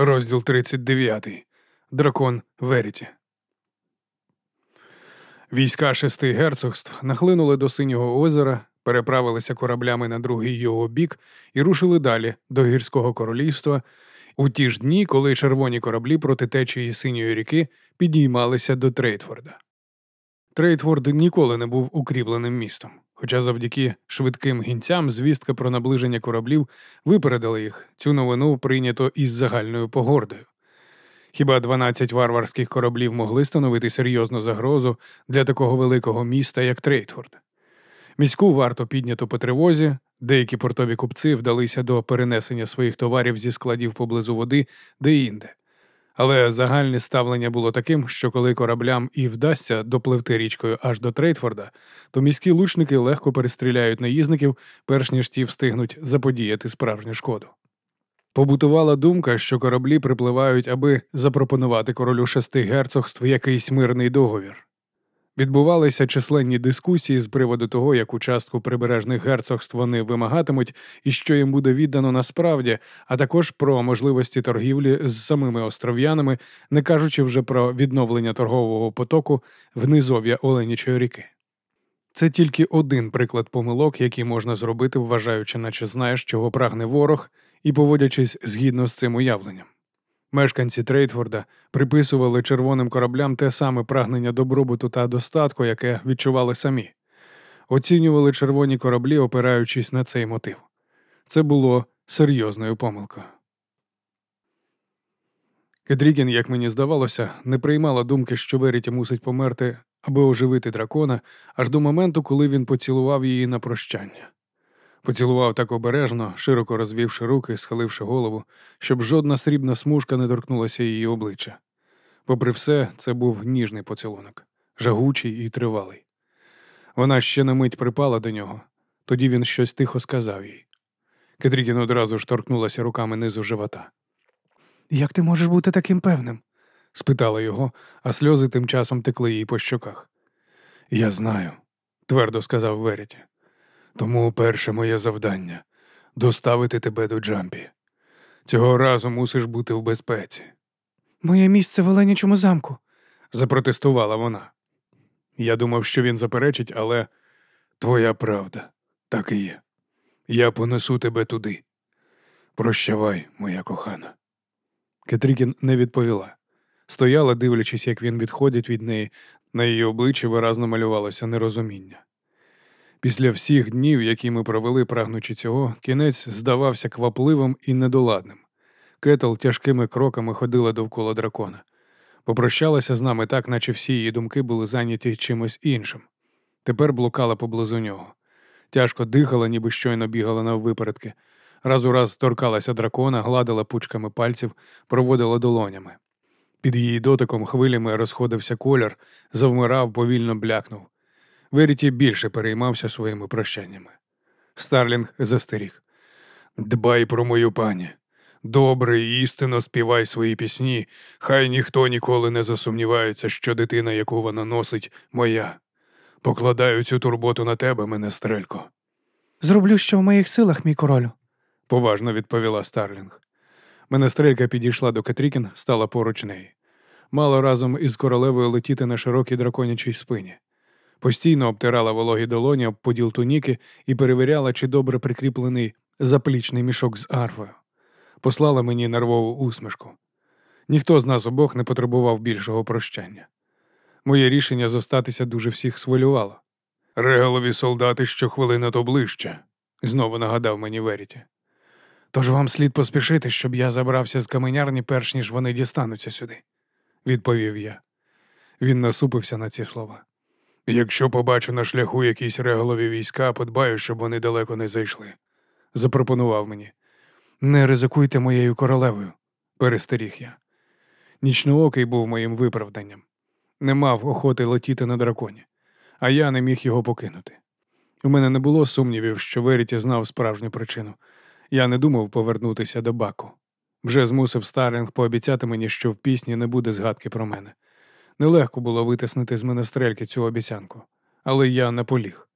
Розділ 39. Дракон Веріті. Війська шести герцогств нахлинули до Синього озера, переправилися кораблями на другий його бік і рушили далі до гірського королівства у ті ж дні, коли червоні кораблі проти течії синьої ріки підіймалися до Трейтфорда. Трейтфорд ніколи не був укріпленим містом, хоча завдяки швидким гінцям звістка про наближення кораблів випередила їх. Цю новину прийнято із загальною погордою. Хіба 12 варварських кораблів могли становити серйозну загрозу для такого великого міста, як Трейтфорд? Міську варту піднято по тривозі, деякі портові купці вдалися до перенесення своїх товарів зі складів поблизу води де-інде. Але загальне ставлення було таким, що коли кораблям і вдасться допливти річкою аж до Трейтфорда, то міські лучники легко перестріляють наїзників, перш ніж ті встигнуть заподіяти справжню шкоду. Побутувала думка, що кораблі припливають, аби запропонувати королю шести герцогств якийсь мирний договір. Відбувалися численні дискусії з приводу того, яку частку прибережних герцогств вони вимагатимуть і що їм буде віддано насправді, а також про можливості торгівлі з самими остров'янами, не кажучи вже про відновлення торгового потоку в низов'я Оленічої ріки. Це тільки один приклад помилок, які можна зробити, вважаючи, наче знаєш, чого прагне ворог, і поводячись згідно з цим уявленням. Мешканці Трейтфорда приписували червоним кораблям те саме прагнення добробуту та достатку, яке відчували самі, оцінювали червоні кораблі, опираючись на цей мотив. Це було серйозною помилкою. Кедрікін, як мені здавалося, не приймала думки, що Веріті мусить померти, аби оживити дракона, аж до моменту, коли він поцілував її на прощання. Поцілував так обережно, широко розвівши руки, схиливши голову, щоб жодна срібна смужка не торкнулася її обличчя. Попри все, це був ніжний поцілунок, жагучий і тривалий. Вона ще на мить припала до нього, тоді він щось тихо сказав їй. Кетрікін одразу ж торкнулася руками низу живота. Як ти можеш бути таким певним? спитала його, а сльози тим часом текли їй по щоках. Я знаю, твердо сказав Веріті. Тому перше моє завдання доставити тебе до Джампі. Цього разу мусиш бути в безпеці. Моє місце в Оленячому замку, запротестувала вона. Я думав, що він заперечить, але твоя правда, так і є. Я понесу тебе туди. Прощавай, моя кохана. Кетрікін не відповіла. Стояла, дивлячись, як він відходить від неї, на її обличчі виразно малювалося нерозуміння. Після всіх днів, які ми провели, прагнучи цього, кінець здавався квапливим і недоладним. Кетл тяжкими кроками ходила довкола дракона. Попрощалася з нами так, наче всі її думки були зайняті чимось іншим. Тепер блукала поблизу нього. Тяжко дихала, ніби щойно бігала наввипередки. Раз у раз торкалася дракона, гладила пучками пальців, проводила долонями. Під її дотиком хвилями розходився колір, завмирав, повільно блякнув. Веріті більше переймався своїми прощаннями. Старлінг застеріг. Дбай про мою пані. Добре і істинно співай свої пісні, хай ніхто ніколи не засумнівається, що дитина, яку вона носить, моя. Покладаю цю турботу на тебе, мене стрелько. Зроблю, що в моїх силах, мій королю, поважно відповіла Старлінг. Менестрелька підійшла до Катрікін, стала поруч неї. Мала разом із королевою летіти на широкій драконячій спині. Постійно обтирала вологі долоні об поділ туніки і перевіряла, чи добре прикріплений заплічний мішок з арфою. Послала мені нервову усмішку. Ніхто з нас обох не потребував більшого прощання. Моє рішення зостатися дуже всіх свилювало. Регалові солдати щохвилина то ближче, знову нагадав мені Веріті. Тож вам слід поспішити, щоб я забрався з каменярні, перш ніж вони дістануться сюди, відповів я. Він насупився на ці слова. Якщо побачу на шляху якісь реголові війська, подбаю, щоб вони далеко не зайшли, запропонував мені. Не ризикуйте моєю королевою, перестеріг я. Нічноокий був моїм виправданням. Не мав охоти летіти на драконі, а я не міг його покинути. У мене не було сумнівів, що Веріті знав справжню причину. Я не думав повернутися до баку. Вже змусив Старлінг пообіцяти мені, що в пісні не буде згадки про мене. Нелегко було витиснути з менестрельки цю обіцянку, але я наполіг.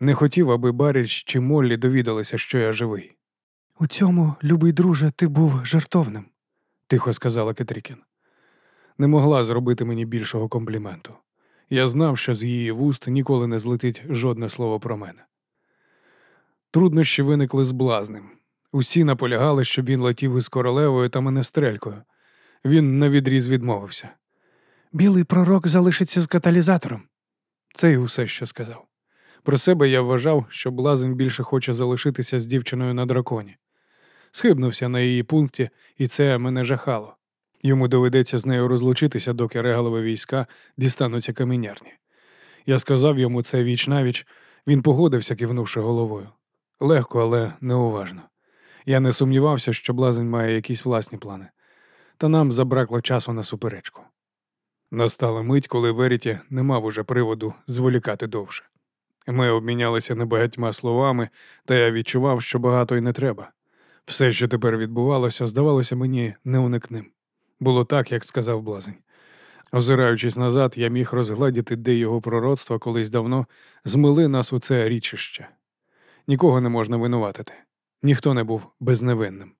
Не хотів, аби Баріч чи Моллі довідалися, що я живий. У цьому, любий друже, ти був жертовним, тихо сказала Кетрікін. Не могла зробити мені більшого компліменту. Я знав, що з її вуст ніколи не злетить жодне слово про мене. Труднощі виникли з блазнем. Усі наполягали, щоб він летів із королевою та менестрелькою. Він навідріз відмовився. Білий пророк залишиться з каталізатором. Це й усе, що сказав. Про себе я вважав, що блазень більше хоче залишитися з дівчиною на драконі. Схибнувся на її пункті, і це мене жахало. Йому доведеться з нею розлучитися, доки регалові війська дістануться каменярні. Я сказав йому це віч навіч, він погодився, кивнувши головою. Легко, але неуважно. Я не сумнівався, що блазень має якісь власні плани, та нам забракло часу на суперечку. Настала мить, коли Веріті не мав уже приводу зволікати довше. Ми обмінялися небагатьма словами, та я відчував, що багато й не треба. Все, що тепер відбувалося, здавалося мені неуникним. Було так, як сказав блазень. Озираючись назад, я міг розгледіти, де його пророцтва колись давно змили нас у це річище. Нікого не можна винуватити, ніхто не був безневинним.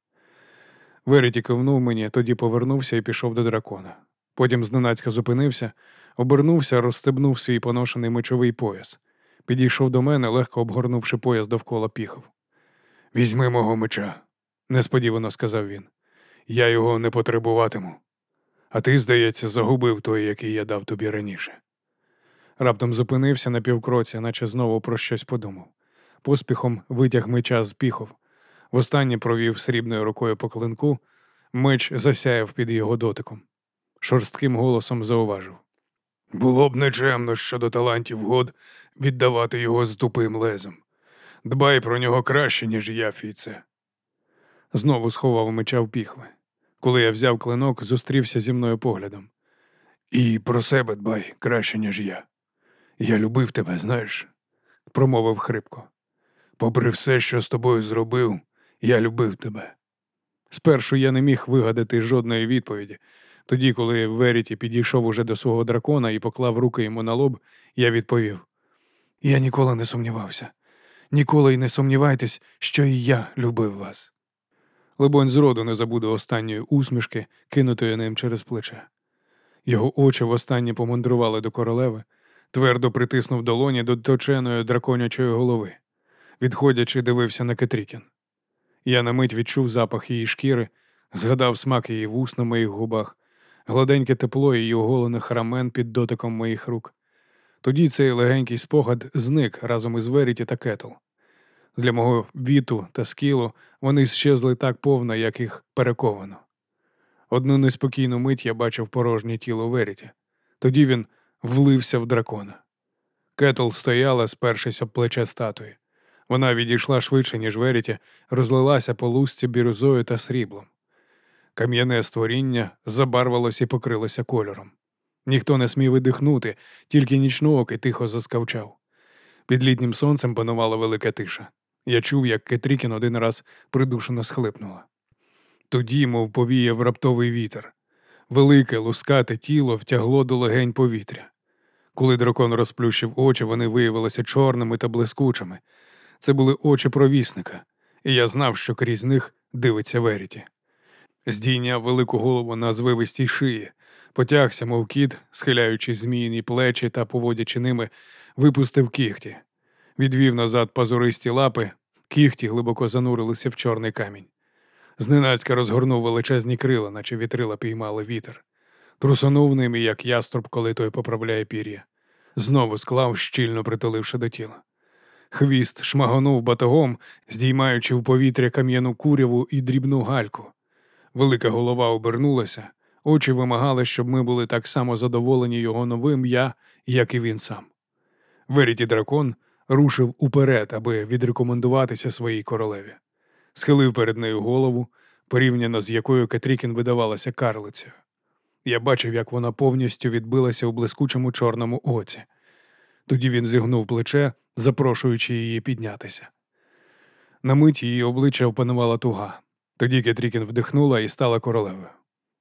Веріті кивнув мені, тоді повернувся і пішов до дракона. Потім зненацька зупинився, обернувся, розстебнув свій поношений мечовий пояс. Підійшов до мене, легко обгорнувши пояс довкола піхов. Візьми мого меча, несподівано сказав він. Я його не потребуватиму. А ти, здається, загубив той, який я дав тобі раніше. Раптом зупинився на півкроці, наче знову про щось подумав. Поспіхом витяг меча з піхов. Востаннє провів срібною рукою по клинку, меч засяяв під його дотиком. Шорстким голосом зауважив. Було б нечемно щодо талантів год віддавати його з тупим лезом. Дбай про нього краще, ніж я, Фіце. Знову сховав меча в піхви. Коли я взяв клинок, зустрівся зі мною поглядом. І про себе дбай краще, ніж я. Я любив тебе, знаєш, промовив хрипко. Попри все, що з тобою зробив, я любив тебе. Спершу я не міг вигадати жодної відповіді. Тоді, коли Веріті підійшов уже до свого дракона і поклав руки йому на лоб, я відповів: Я ніколи не сумнівався. Ніколи й не сумнівайтесь, що і я любив вас. Либонь, зроду не забуду останньої усмішки, кинутої ним через плече. Його очі востаннє помандрували до королеви, твердо притиснув долоні до точеної драконячої голови. Відходячи, дивився на Кетрікін. Я на мить відчув запах її шкіри, згадав смак її вуст на моїх губах, гладеньке тепло її оголених рамен під дотиком моїх рук. Тоді цей легенький спогад зник разом із Веріті та Кетл. Для мого віту та скілу вони щезли так повно, як їх перековано. Одну неспокійну мить я бачив порожнє тіло Веріті. Тоді він влився в дракона. Кетл стояла, спершись об плече статуї. Вона відійшла швидше, ніж Веріті, розлилася по лусці бірюзою та сріблом. Кам'яне створіння забарвалось і покрилося кольором. Ніхто не смів видихнути, тільки нічноокий тихо заскавчав. Під літнім сонцем панувала велика тиша. Я чув, як Кетрікін один раз придушено схлипнула. Тоді, мов повіяв раптовий вітер. Велике лускате тіло втягло до легень повітря. Коли дракон розплющив очі, вони виявилися чорними та блискучими. Це були очі провісника, і я знав, що крізь них дивиться Веріті. Здійняв велику голову на звивистій шиї, потягся, мов кіт, схиляючи зміїні плечі та поводячи ними, випустив кіхті, відвів назад пазуристі лапи, кіхті глибоко занурилися в чорний камінь. Зненацька розгорнув величезні крила, наче вітрила піймали вітер. Трусонув ними, як яструб, коли той поправляє пір'я. Знову склав, щільно притуливши до тіла. Хвіст шмагонув батогом, здіймаючи в повітря кам'яну куряву і дрібну гальку. Велика голова обернулася, очі вимагали, щоб ми були так само задоволені його новим я, як і він сам. Веріті дракон рушив уперед, аби відрекомендуватися своїй королеві. Схилив перед нею голову, порівняно з якою Кетрікін видавалася карлицею. Я бачив, як вона повністю відбилася у блискучому чорному оці. Тоді він зігнув плече, запрошуючи її піднятися. На мить її обличчя опанувала туга. Тоді Кетрікін вдихнула і стала королевою.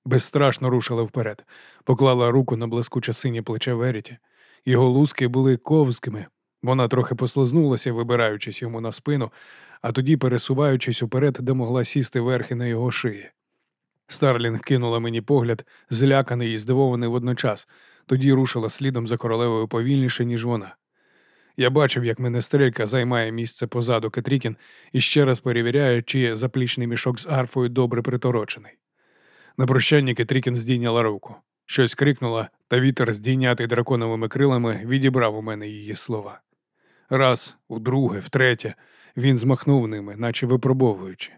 Безстрашно рушила вперед, поклала руку на блискуче синє плече Веріті. Його луски були ковськими. Вона трохи послизнулася, вибираючись йому на спину, а тоді пересуваючись уперед, де могла сісти верхи на його шиї. Старлінг кинула мені погляд, зляканий і здивований водночас, тоді рушила слідом за королевою повільніше, ніж вона. Я бачив, як менестрелька займає місце позаду Кетрікін і ще раз перевіряє, чи заплічний мішок з арфою добре приторочений. На прощанні Кетрікін здійняла руку. Щось крикнула, та вітер, здійнятий драконовими крилами, відібрав у мене її слова. Раз, удруге, втретє, він змахнув ними, наче випробовуючи.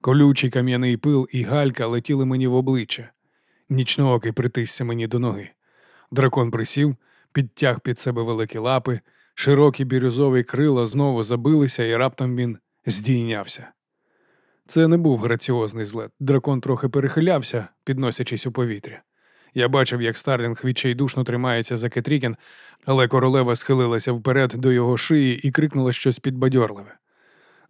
Колючий кам'яний пил і галька летіли мені в обличчя. Нічноокий притисся мені до ноги. Дракон присів, підтяг під себе великі лапи, широкі бірюзові крила знову забилися, і раптом він здійнявся. Це не був граціозний злет. Дракон трохи перехилявся, підносячись у повітря. Я бачив, як Старлінг відчайдушно тримається за Кетрікін, але королева схилилася вперед до його шиї і крикнула щось підбадьорливе.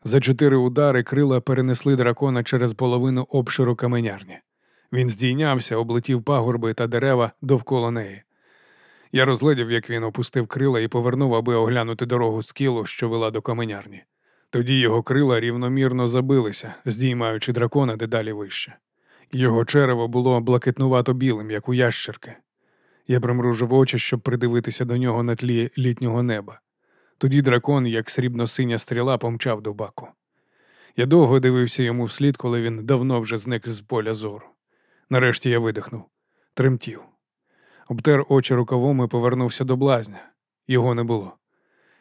За чотири удари крила перенесли дракона через половину обширу каменярні. Він здійнявся, облетів пагорби та дерева довкола неї. Я розгледів, як він опустив крила і повернув, аби оглянути дорогу скілу, що вела до каменярні. Тоді його крила рівномірно забилися, здіймаючи дракона дедалі вище. Його черево було блакитнувато білим, як у ящерки. Я примружив очі, щоб придивитися до нього на тлі літнього неба. Тоді дракон, як срібно-синя стріла, помчав до баку. Я довго дивився йому вслід, коли він давно вже зник з поля зору. Нарешті я видихнув, тремтів. Обтер очі рукавом і повернувся до блазня. Його не було.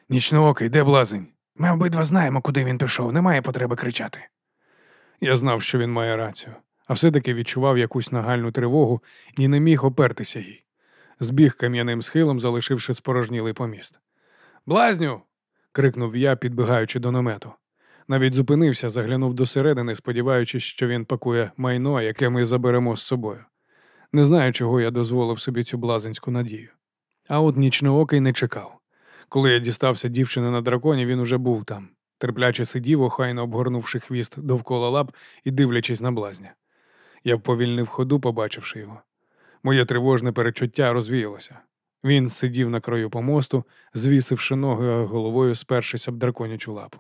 Нічноокий, де блазень? Ми обидва знаємо, куди він пішов, немає потреби кричати. Я знав, що він має рацію, а все-таки відчував якусь нагальну тривогу і не міг опертися їй. Збіг кам'яним схилом, залишивши спорожнілий поміст. Блазню. крикнув я, підбігаючи до намету. Навіть зупинився, заглянув досередини, сподіваючись, що він пакує майно, яке ми заберемо з собою. Не знаю, чого я дозволив собі цю блазенську надію. А от нічноокий не чекав. Коли я дістався дівчини на драконі, він уже був там, терпляче сидів, охайно обгорнувши хвіст довкола лап і дивлячись на блазня. Я вповільнив ходу, побачивши його. Моє тривожне перечуття розвіялося. Він сидів на краю помосту, звісивши ноги а головою, спершись об драконячу лапу.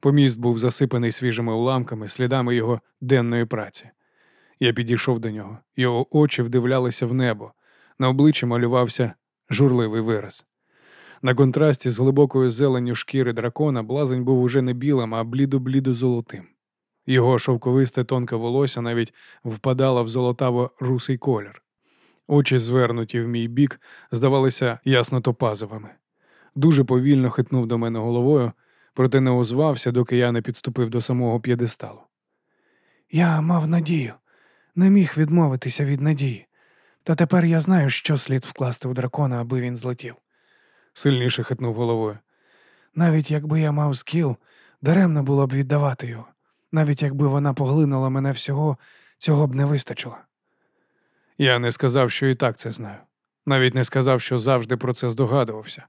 Поміст був засипаний свіжими уламками, слідами його денної праці. Я підійшов до нього. Його очі вдивлялися в небо. На обличчі малювався журливий вираз. На контрасті з глибокою зеленню шкіри дракона блазень був уже не білим, а блідо-блідо золотим. Його шовковисте тонке волосся навіть впадало в золотаво русий колір. Очі, звернуті в мій бік, здавалися ясно топазовими. Дуже повільно хитнув до мене головою, проте не озвався, доки я не підступив до самого п'єдесталу. Я мав надію, не міг відмовитися від надії. Та тепер я знаю, що слід вкласти у дракона, аби він злетів. Сильніше хитнув головою. Навіть якби я мав скіл, даремно було б віддавати його. Навіть якби вона поглинула мене всього, цього б не вистачило. Я не сказав, що і так це знаю. Навіть не сказав, що завжди про це здогадувався.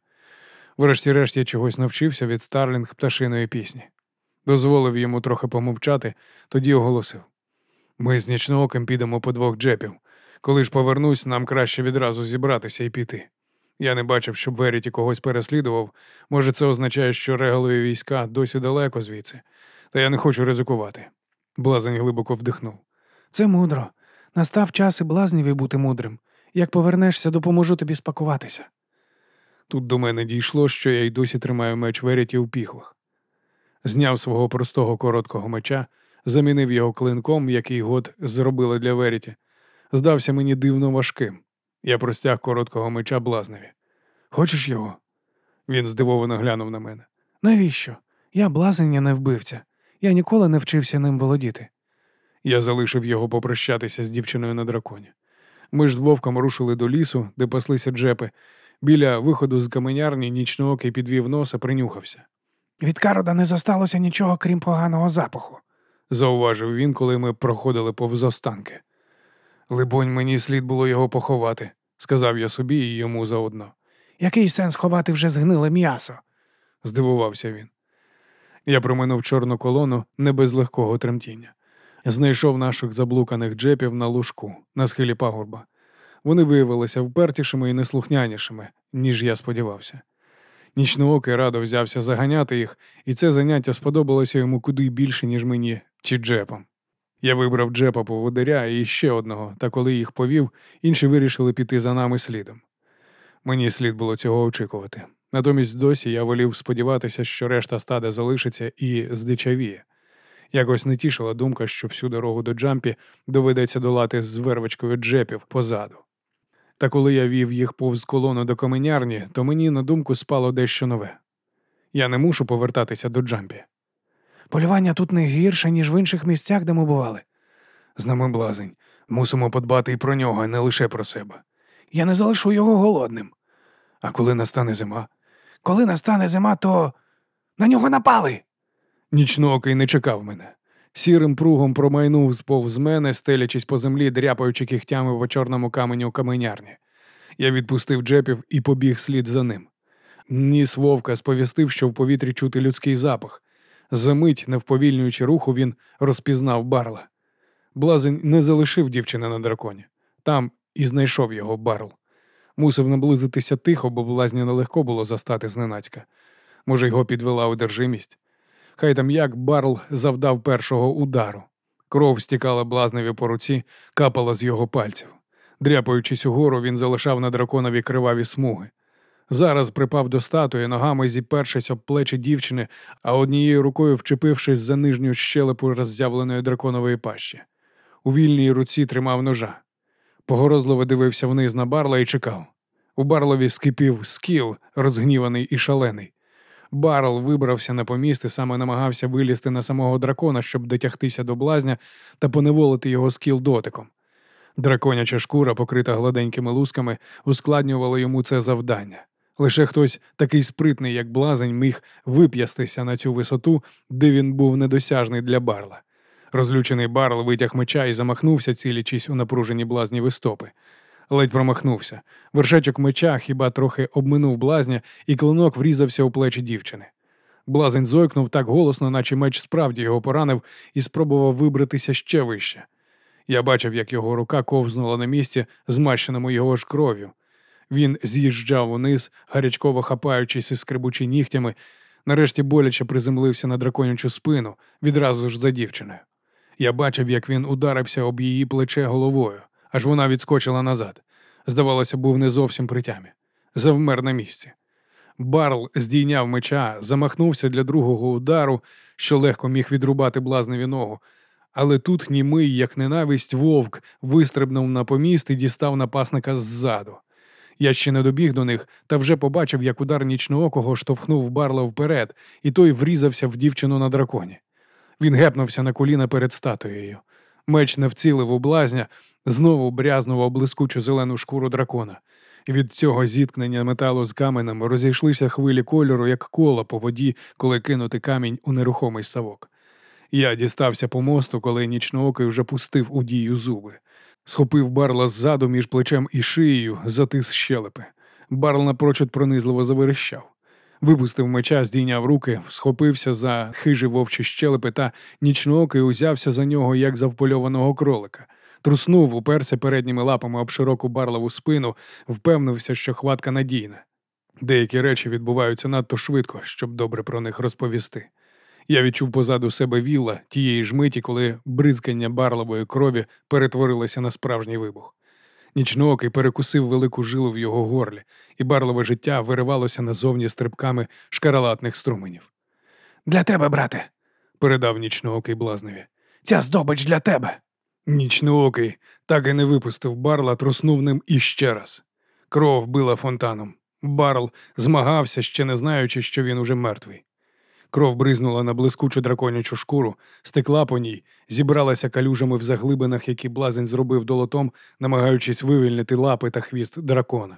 Врешті-решт я чогось навчився від Старлінг пташиної пісні. Дозволив йому трохи помовчати, тоді оголосив: ми з нічнооким підемо по двох джепів. Коли ж повернусь, нам краще відразу зібратися і піти. Я не бачив, щоб Веріті когось переслідував. Може, це означає, що регалові війська досі далеко звідси, та я не хочу ризикувати. Блазень глибоко вдихнув. Це мудро. Настав час і блазніві бути мудрим. Як повернешся, допоможу тобі спакуватися. Тут до мене дійшло, що я й досі тримаю меч Веріті у піхвах. Зняв свого простого короткого меча, замінив його клинком, який год зробили для Веріті. Здався мені дивно важким. Я простяг короткого меча блазневі. Хочеш його? Він здивовано глянув на мене. Навіщо? Я блазень, а не вбивця. Я ніколи не вчився ним володіти. Я залишив його попрощатися з дівчиною на драконі. Ми ж з вовком рушили до лісу, де паслися джепи. Біля виходу з каменярні нічноокий підвів носа, принюхався. Від Карода не зосталося нічого, крім поганого запаху. Зауважив він, коли ми проходили повз останки. Либонь, мені слід було його поховати, сказав я собі і йому заодно. Який сенс ховати вже згниле м'ясо? здивувався він. Я проминув чорну колону не без легкого тремтіння. Знайшов наших заблуканих джепів на лужку, на схилі пагорба. Вони виявилися впертішими і неслухнянішими, ніж я сподівався. Нічноокий радо взявся заганяти їх, і це заняття сподобалося йому куди більше, ніж мені чи джепам. Я вибрав Джепа поводиря і ще одного, та коли їх повів, інші вирішили піти за нами слідом. Мені слід було цього очікувати. Натомість досі я волів сподіватися, що решта стада залишиться і здичавіє. Якось не тішила думка, що всю дорогу до Джампі доведеться долати з вервочкою джепів позаду. Та коли я вів їх повз колону до каменярні, то мені на думку спало дещо нове. Я не мушу повертатися до Джампі. Полювання тут не гірше, ніж в інших місцях, де ми бували. З нами блазень. Мусимо подбати і про нього, а не лише про себе. Я не залишу його голодним. А коли настане зима, Коли настане зима, то на нього напали. нічноокий не чекав мене. Сірим пругом промайнув сповз мене, стелячись по землі, дряпаючи кігтями по чорному каменю каменярні. Я відпустив джепів і побіг слід за ним. Ніс вовка сповістив, що в повітрі чути людський запах. Замить, не вповільнюючи руху, він розпізнав барла. Блазень не залишив дівчини на драконі. Там і знайшов його барл. Мусив наблизитися тихо, бо блазня нелегко було застати зненацька. Може, його підвела одержимість. Хай там як барл завдав першого удару. Кров стікала блазневі по руці, капала з його пальців. Дряпаючись угору, він залишав на драконові криваві смуги. Зараз припав до статуї, ногами зіпершись об плечі дівчини, а однією рукою вчепившись за нижню щелепу роззявленої драконової пащі. У вільній руці тримав ножа. Погорозливо дивився вниз на барла і чекав. У барлові скипів скіл, розгніваний і шалений. Барл вибрався на поміст і саме намагався вилізти на самого дракона, щоб дотягтися до блазня та поневолити його скіл дотиком. Драконяча шкура, покрита гладенькими лусками, ускладнювала йому це завдання. Лише хтось такий спритний, як блазень, міг вип'ястися на цю висоту, де він був недосяжний для барла. Розлючений барл витяг меча і замахнувся, цілячись у напружені блазніві стопи. Ледь промахнувся. Вершечок меча хіба трохи обминув блазня, і клинок врізався у плечі дівчини. Блазень зойкнув так голосно, наче меч справді його поранив, і спробував вибратися ще вище. Я бачив, як його рука ковзнула на місці, змащеному його ж кров'ю. Він з'їжджав униз, гарячково хапаючись і скребучи нігтями, нарешті боляче приземлився на драконячу спину, відразу ж за дівчиною. Я бачив, як він ударився об її плече головою, аж вона відскочила назад. Здавалося, був не зовсім при тямі. Завмер на місці. Барл здійняв меча, замахнувся для другого удару, що легко міг відрубати блазневі ногу. Але тут німий, як ненависть, вовк вистрибнув на поміст і дістав напасника ззаду. Я ще не добіг до них, та вже побачив, як удар нічноокого штовхнув барла вперед, і той врізався в дівчину на драконі. Він гепнувся на коліна перед статуєю. Меч не вцілив у блазня, знову брязнув об блискучу зелену шкуру дракона. Від цього зіткнення металу з каменем розійшлися хвилі кольору, як кола по воді, коли кинути камінь у нерухомий ставок. Я дістався по мосту, коли нічноокий вже пустив у дію зуби. Схопив барла ззаду між плечем і шиєю, затис щелепи. Барл напрочуд пронизливо заверещав. Випустив меча, здійняв руки, схопився за хижі вовчі щелепи та нічноокий узявся за нього, як за впольованого кролика. Труснув, уперся передніми лапами об широку барлову спину, впевнився, що хватка надійна. Деякі речі відбуваються надто швидко, щоб добре про них розповісти. Я відчув позаду себе вілла тієї ж миті, коли бризкання барлової крові перетворилося на справжній вибух. Нічноокий перекусив велику жилу в його горлі, і барлове життя виривалося назовні стрибками шкаралатних струменів. Для тебе, брате. Передав нічноокий блазневі. Ця здобич для тебе. Нічноокий так і не випустив барла, труснув ним іще раз. Кров била фонтаном. Барл змагався, ще не знаючи, що він уже мертвий. Кров бризнула на блискучу драконячу шкуру, стекла по ній, зібралася калюжами в заглибинах, які блазень зробив долотом, намагаючись вивільнити лапи та хвіст дракона.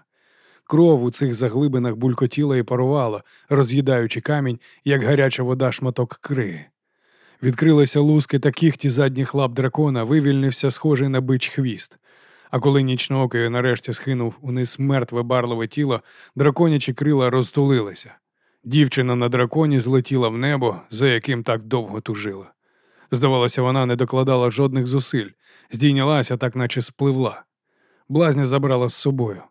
Кров у цих заглибинах булькотіла і парувала, роз'їдаючи камінь, як гаряча вода шматок криги. Відкрилися луски та кіхті задніх лап дракона, вивільнився схожий на бич хвіст. А коли нічноокий нарешті схинув униз мертве барлове тіло, драконячі крила розтулилися. Дівчина на драконі злетіла в небо, за яким так довго тужила. Здавалося, вона не докладала жодних зусиль, здійнялася, так наче спливла. Блазня забрала з собою.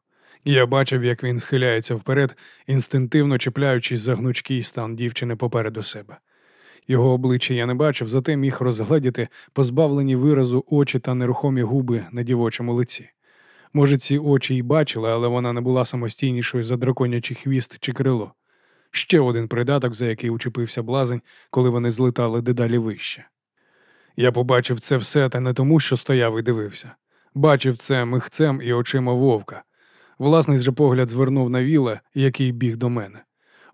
Я бачив, як він схиляється вперед, інстинктивно чіпляючись за гнучкий стан дівчини попереду себе. Його обличчя я не бачив, зате міг розгледіти позбавлені виразу очі та нерухомі губи на дівочому лиці. Може, ці очі й бачили, але вона не була самостійнішою за драконячий хвіст чи крило. Ще один придаток, за який учепився блазень, коли вони злетали дедалі вище. Я побачив це все та не тому, що стояв і дивився. Бачив це михцем і очима вовка. Власний же погляд звернув на віла, який біг до мене.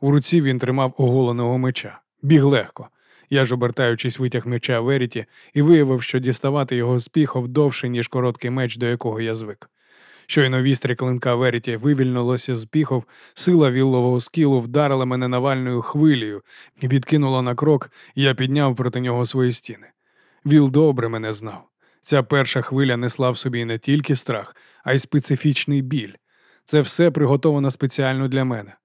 У руці він тримав оголеного меча. Біг легко. Я ж, обертаючись, витяг меча Веріті і виявив, що діставати його з піхов довше, ніж короткий меч, до якого я звик. Щойно вістрі клинка Веріті вивільнилося з піхов, сила віллового скілу вдарила мене навальною хвилею і відкинула на крок, і я підняв проти нього свої стіни. Віл добре мене знав. Ця перша хвиля несла в собі не тільки страх, а й специфічний біль. Це все приготовано спеціально для мене.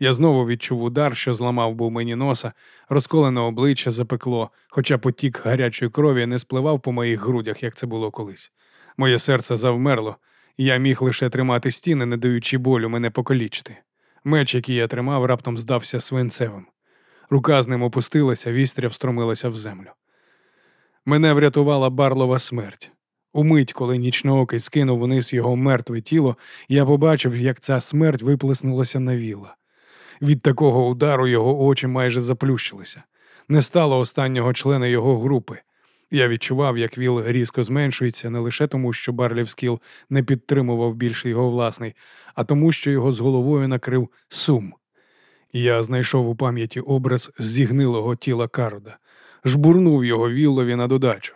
Я знову відчув удар, що зламав був мені носа, розколене обличчя запекло, хоча потік гарячої крові не спливав по моїх грудях, як це було колись. Моє серце завмерло, я міг лише тримати стіни, не даючи болю мене покалічити. Меч, який я тримав, раптом здався свинцевим. Рука з ним опустилася, вістря встромилася в землю. Мене врятувала барлова смерть. Умить, коли нічноокий скинув вниз його мертве тіло, я побачив, як ця смерть виплеснулася на віла. Від такого удару його очі майже заплющилися. Не стало останнього члена його групи. Я відчував, як віл різко зменшується не лише тому, що Барлів Скіл не підтримував більше його власний, а тому, що його з головою накрив сум. Я знайшов у пам'яті образ зігнилого тіла Карода, жбурнув його віллові на додачу.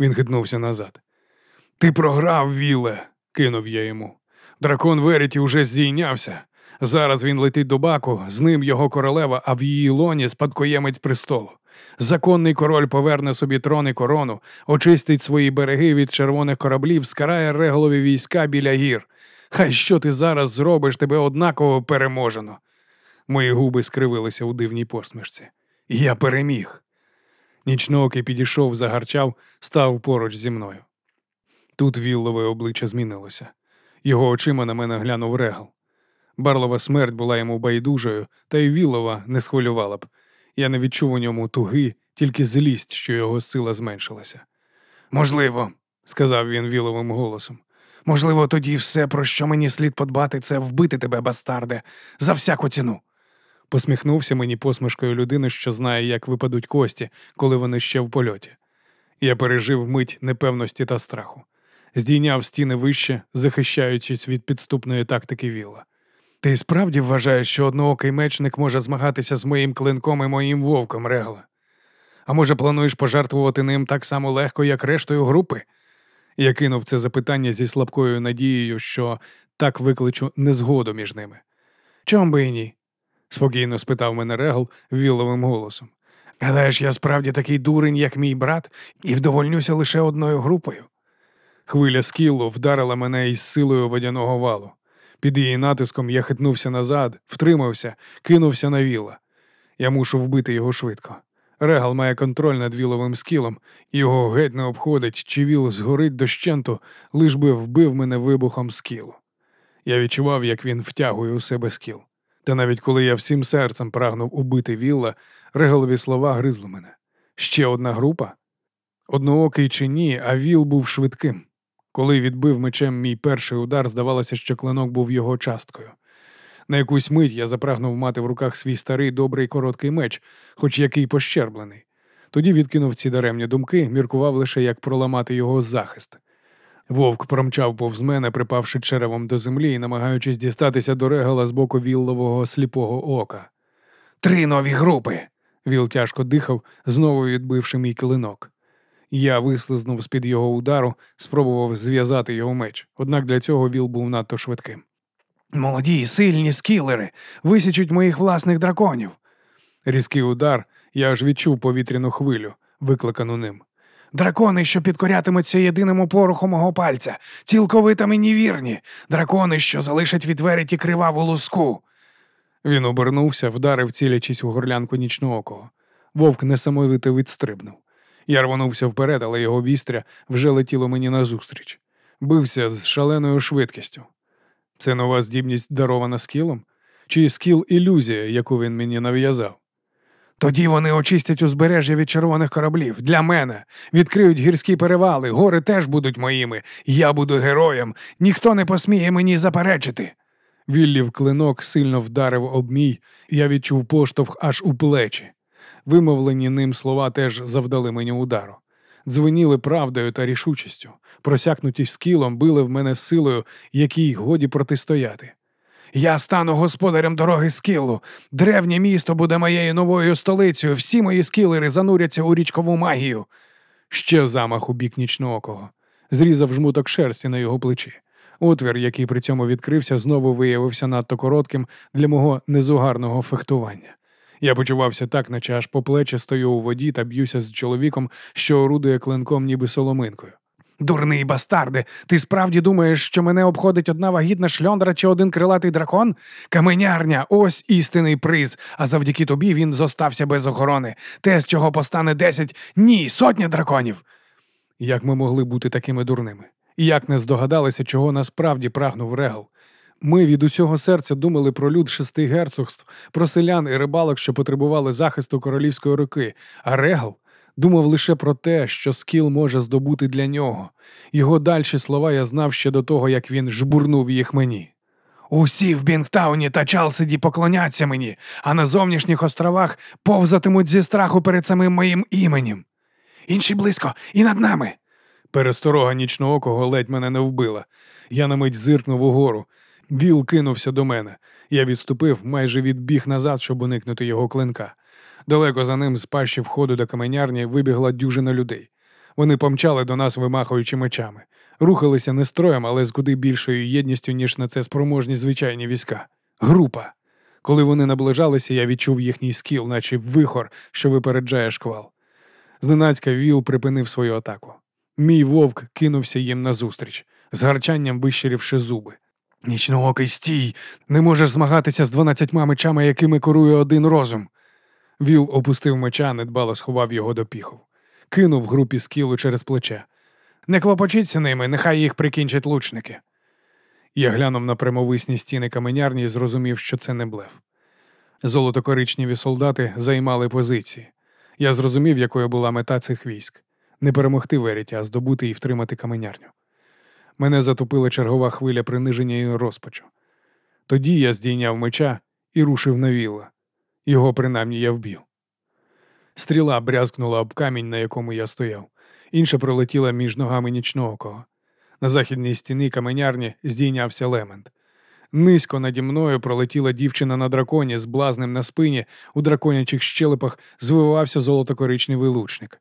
Він хитнувся назад. Ти програв, Віле, кинув я йому. Дракон Веріті уже здійнявся. Зараз він летить до баку, з ним його королева, а в її лоні спадкоємець престолу. Законний король поверне собі трон і корону, очистить свої береги від червоних кораблів, скарає реголові війська біля гір. Хай що ти зараз зробиш, тебе однаково переможено. Мої губи скривилися у дивній посмішці. Я переміг. Нічноокий підійшов, загарчав, став поруч зі мною. Тут віллове обличчя змінилося. Його очима на мене глянув регал. Барлова смерть була йому байдужою, та й Вілова не схвилювала б. Я не відчув у ньому туги, тільки злість, що його сила зменшилася. Можливо, сказав він віловим голосом. Можливо, тоді все, про що мені слід подбати, це вбити тебе, бастарде, за всяку ціну. Посміхнувся мені посмішкою людини, що знає, як випадуть кості, коли вони ще в польоті. Я пережив мить непевності та страху, здійняв стіни вище, захищаючись від підступної тактики віла. Ти справді вважаєш, що одноокий мечник може змагатися з моїм клинком і моїм вовком, Регла? А може, плануєш пожертвувати ним так само легко, як рештою групи? Я кинув це запитання зі слабкою надією, що так викличу незгоду між ними. Чом би і ні? спокійно спитав мене Регл віловим голосом. Гадаєш, я справді такий дурень, як мій брат, і вдовольнюся лише одною групою. Хвиля скілу вдарила мене із силою водяного валу. Під її натиском я хитнувся назад, втримався, кинувся на віла. Я мушу вбити його швидко. Регал має контроль над віловим скілом, його геть не обходить, чи віл згорить дощенту, лиш би вбив мене вибухом скілу. Я відчував, як він втягує у себе скіл. Та навіть коли я всім серцем прагнув убити вілла, регалові слова гризли мене. Ще одна група? Одноокий чи ні, а віл був швидким. Коли відбив мечем мій перший удар, здавалося, що клинок був його часткою. На якусь мить я запрагнув мати в руках свій старий добрий короткий меч, хоч який пощерблений. Тоді відкинув ці даремні думки, міркував лише, як проламати його захист. Вовк промчав повз мене, припавши черевом до землі і намагаючись дістатися до регала з боку віллового сліпого ока. Три нові групи. Віл тяжко дихав, знову відбивши мій клинок. Я вислизнув з-під його удару, спробував зв'язати його меч, однак для цього віл був надто швидким. Молоді, сильні скілери висічуть моїх власних драконів. Різкий удар, я аж відчув повітряну хвилю, викликану ним. Дракони, що підкорятимуться єдиному поруху мого пальця, цілковито мені вірні, дракони, що залишать відверті криваву луску. Він обернувся, вдарив, цілячись у горлянку нічноокого. Вовк несамовито відстрибнув. Я рванувся вперед, але його вістря вже летіло мені назустріч. Бився з шаленою швидкістю. Це нова здібність дарована скілом? Чи скіл ілюзія, яку він мені нав'язав? Тоді вони очистять узбережжя від червоних кораблів. Для мене. Відкриють гірські перевали, гори теж будуть моїми. Я буду героєм. Ніхто не посміє мені заперечити. Віллів клинок сильно вдарив об мій, я відчув поштовх аж у плечі. Вимовлені ним слова теж завдали мені удару. Дзвеніли правдою та рішучістю, просякнуті скілом, били в мене силою, якій годі протистояти. Я стану господарем дороги скілу. Древнє місто буде моєю новою столицею. Всі мої скілери зануряться у річкову магію. Ще замах у бік нічноокого. Зрізав жмуток шерсті на його плечі. Отвір, який при цьому відкрився, знову виявився надто коротким для мого незугарного фехтування. Я почувався так, наче аж по плечі стою у воді та б'юся з чоловіком, що орудує клинком, ніби соломинкою. Дурний бастарде, ти справді думаєш, що мене обходить одна вагітна шльондра чи один крилатий дракон? Каменярня, ось істинний приз, а завдяки тобі він зостався без охорони. Те, з чого постане десять, ні, сотня драконів. Як ми могли бути такими дурними? І як не здогадалися, чого насправді прагнув Регал? Ми від усього серця думали про люд шести герцогств, про селян і рибалок, що потребували захисту королівської руки, а Регал думав лише про те, що скіл може здобути для нього. Його дальші слова я знав ще до того, як він жбурнув їх мені. Усі в Бінгтауні та Чалсиді поклоняться мені, а на зовнішніх островах повзатимуть зі страху перед самим моїм іменем. Інші близько і над нами. Пересторога нічноокого ледь мене не вбила. Я на мить зиркнув угору. Віл кинувся до мене. Я відступив, майже відбіг назад, щоб уникнути його клинка. Далеко за ним з пащі входу до каменярні вибігла дюжина людей. Вони помчали до нас, вимахуючи мечами. Рухалися не строєм, але з куди більшою єдністю, ніж на це спроможні звичайні війська. Група. Коли вони наближалися, я відчув їхній скіл, наче вихор, що випереджає шквал. Зненацька Віл припинив свою атаку. Мій вовк кинувся їм назустріч, з гарчанням вищирівши зуби. Нічноокий стій, не можеш змагатися з дванадцятьма мечами, якими корує один розум. Віл опустив меча, недбало сховав його до піхов. Кинув групі скілу через плече. Не клопочіться ними, нехай їх прикінчать лучники. Я глянув на прямовисні стіни каменярні і зрозумів, що це не блеф. Золотокоричневі солдати займали позиції. Я зрозумів, якою була мета цих військ не перемогти Веріті, а здобути і втримати каменярню. Мене затопила чергова хвиля приниження і розпачу. Тоді я здійняв меча і рушив на вілла. Його принаймні я вбив. Стріла брязкнула об камінь, на якому я стояв. Інша пролетіла між ногами нічного кого. На західній стіні каменярні здійнявся лемент. Низько наді мною пролетіла дівчина на драконі з блазнем на спині, у драконячих щелепах звивався золотокоричневий лучник.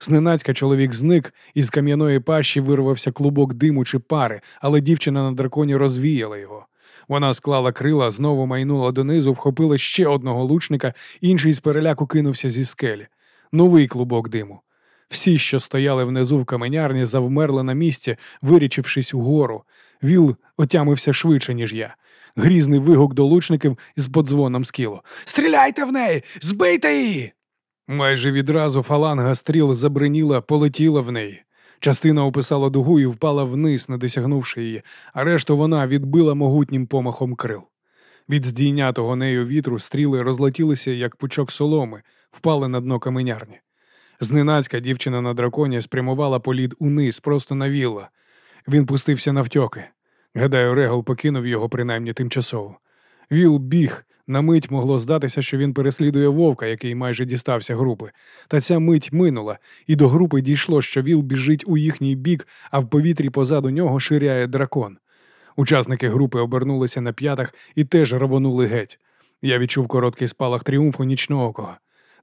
Зненацька чоловік зник, і з кам'яної пащі вирвався клубок диму чи пари, але дівчина на драконі розвіяла його. Вона склала крила, знову майнула донизу, вхопила ще одного лучника, інший з переляку кинувся зі скелі. Новий клубок диму. Всі, що стояли внизу в каменярні, завмерли на місці, вирічившись угору. Віл отямився швидше, ніж я. Грізний вигук до лучників з подзвоном скілу. Стріляйте в неї! Збийте її! Майже відразу фаланга стріл забриніла, полетіла в неї. Частина описала дугу і впала вниз, не досягнувши її, а решту вона відбила могутнім помахом крил. Від здійнятого нею вітру стріли розлетілися, як пучок соломи, впали на дно каменярні. Зненацька дівчина на драконі спрямувала політ униз, просто на вілла. Він пустився навтьоки. Гадаю, Регал покинув його принаймні тимчасово. Віл біг, на мить могло здатися, що він переслідує вовка, який майже дістався групи. Та ця мить минула, і до групи дійшло, що Віл біжить у їхній бік, а в повітрі позаду нього ширяє дракон. Учасники групи обернулися на п'ятах і теж рвонули геть. Я відчув короткий спалах тріумфу нічного.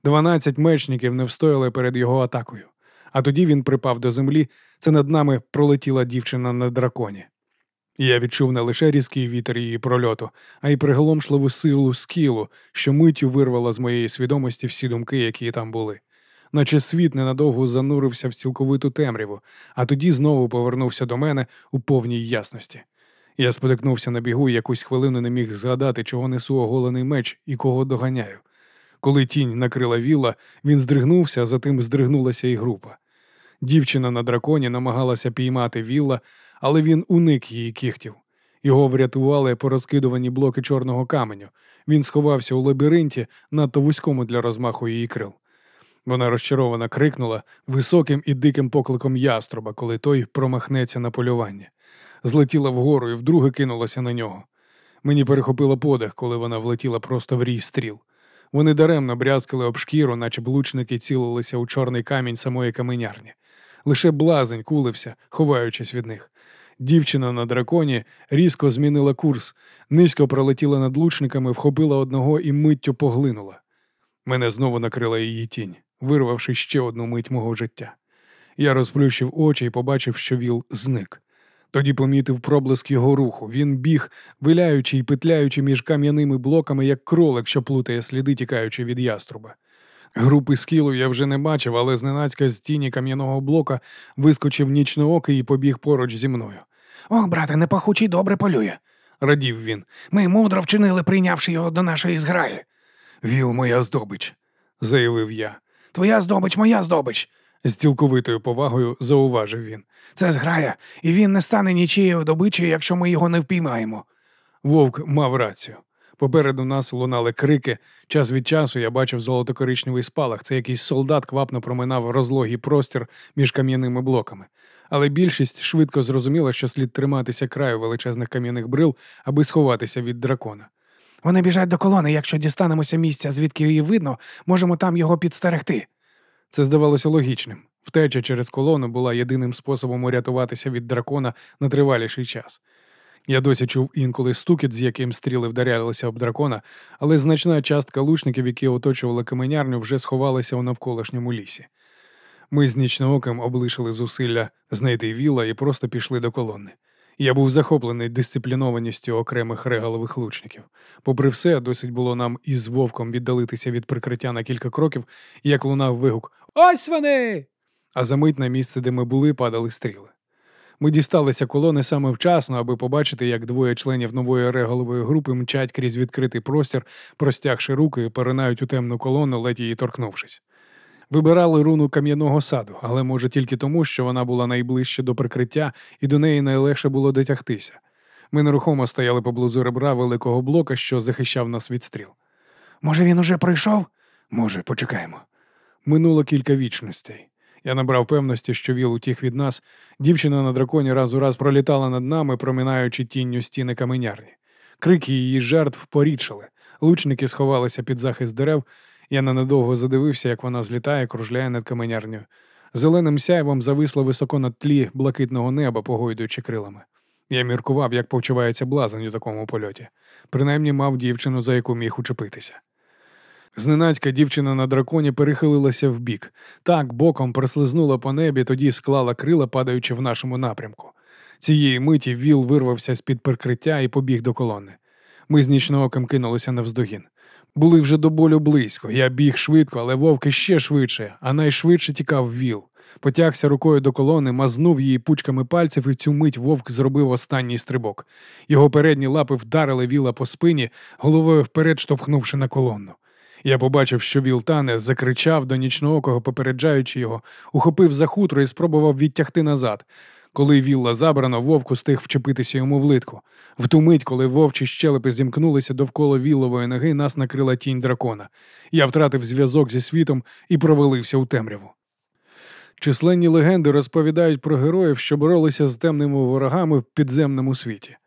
Дванадцять мечників не встояли перед його атакою. А тоді він припав до землі. Це над нами пролетіла дівчина на драконі. Я відчув не лише різкий вітер її прольоту, а й приголомшливу силу скілу, що миттю вирвала з моєї свідомості всі думки, які там були. Наче світ ненадовго занурився в цілковиту темряву, а тоді знову повернувся до мене у повній ясності. Я спотикнувся на бігу і якусь хвилину не міг згадати, чого несу оголений меч і кого доганяю. Коли тінь накрила віла, він здригнувся, а затим здригнулася і група. Дівчина на драконі намагалася піймати вілла, але він уник її кіхтів. Його врятували порозкидувані блоки чорного каменю. Він сховався у лабіринті, надто вузькому для розмаху її крил. Вона розчаровано крикнула високим і диким покликом яструба, коли той промахнеться на полювання. Злетіла вгору і вдруге кинулася на нього. Мені перехопило подих, коли вона влетіла просто в рій стріл. Вони даремно брязкали об шкіру, наче б лучники цілилися у чорний камінь самої каменярні. Лише блазень кулився, ховаючись від них. Дівчина на драконі різко змінила курс, низько пролетіла над лучниками, вхопила одного і миттю поглинула. Мене знову накрила її тінь, вирвавши ще одну мить мого життя. Я розплющив очі і побачив, що віл зник. Тоді помітив проблиск його руху. Він біг, виляючи й петляючи між кам'яними блоками, як кролик, що плутає сліди, тікаючи від яструба. Групи скілу я вже не бачив, але зненацька з тіні кам'яного блока вискочив нічноокий і побіг поруч зі мною. Ох, брате, непахучий добре полює. Радів він. Ми мудро вчинили, прийнявши його до нашої зграї. Віл моя здобич, заявив я. Твоя здобич, моя здобич. З цілковитою повагою зауважив він. Це зграя, і він не стане нічією добичею, якщо ми його не впіймаємо. Вовк мав рацію. Попереду нас лунали крики. Час від часу я бачив золотокоричневий спалах. Це якийсь солдат квапно проминав розлогий простір між кам'яними блоками. Але більшість швидко зрозуміла, що слід триматися краю величезних кам'яних брил, аби сховатися від дракона. Вони біжать до колони. Якщо дістанемося місця, звідки її видно, можемо там його підстерегти. Це здавалося логічним. Втеча через колону була єдиним способом урятуватися від дракона на триваліший час. Я досі чув інколи стукіт, з яким стріли вдарялися об дракона, але значна частка лучників, які оточували каменярню, вже сховалися у навколишньому лісі. Ми з нічнооким облишили зусилля знайти віла і просто пішли до колони. Я був захоплений дисциплінованістю окремих регалових лучників. Попри все, досить було нам із вовком віддалитися від прикриття на кілька кроків, як лунав вигук Ось вони! А за мить на місце, де ми були, падали стріли. Ми дісталися колони саме вчасно, аби побачити, як двоє членів нової реголової групи мчать крізь відкритий простір, простягши руки і поринають у темну колону, ледь її торкнувшись. Вибирали руну кам'яного саду, але може тільки тому, що вона була найближче до прикриття і до неї найлегше було дотягтися. Ми нерухомо стояли поблизу ребра великого блока, що захищав нас від стріл. Може, він уже пройшов? Може, почекаємо. Минуло кілька вічностей. Я набрав певності, що віл утік від нас. Дівчина на драконі раз у раз пролітала над нами, проминаючи тінню стіни каменярні. Крики її жертв порічили. Лучники сховалися під захист дерев. Я ненадовго задивився, як вона злітає, кружляє над каменярнею. Зеленим сяйвом зависло високо над тлі блакитного неба, погойдуючи крилами. Я міркував, як повчувається блазень у такому польоті. Принаймні мав дівчину, за яку міг учепитися. Зненацька дівчина на драконі перехилилася вбік. Так боком прослизнула по небі, тоді склала крила, падаючи в нашому напрямку. Цієї миті віл вирвався з-під прикриття і побіг до колони. Ми з нічнооком кинулися навздогін. Були вже до болю близько. Я біг швидко, але вовк іще швидше, а найшвидше тікав віл. Потягся рукою до колони, мазнув її пучками пальців, і цю мить вовк зробив останній стрибок. Його передні лапи вдарили віла по спині, головою вперед штовхнувши на колону. Я побачив, що віл тане, закричав до нічноокого, попереджаючи його, ухопив за хутро і спробував відтягти назад. Коли вілла забрано, вовк устиг вчепитися йому в литку. В ту мить, коли вовчі щелепи зімкнулися довкола віллової ноги, нас накрила тінь дракона. Я втратив зв'язок зі світом і провалився у темряву. Численні легенди розповідають про героїв, що боролися з темними ворогами в підземному світі.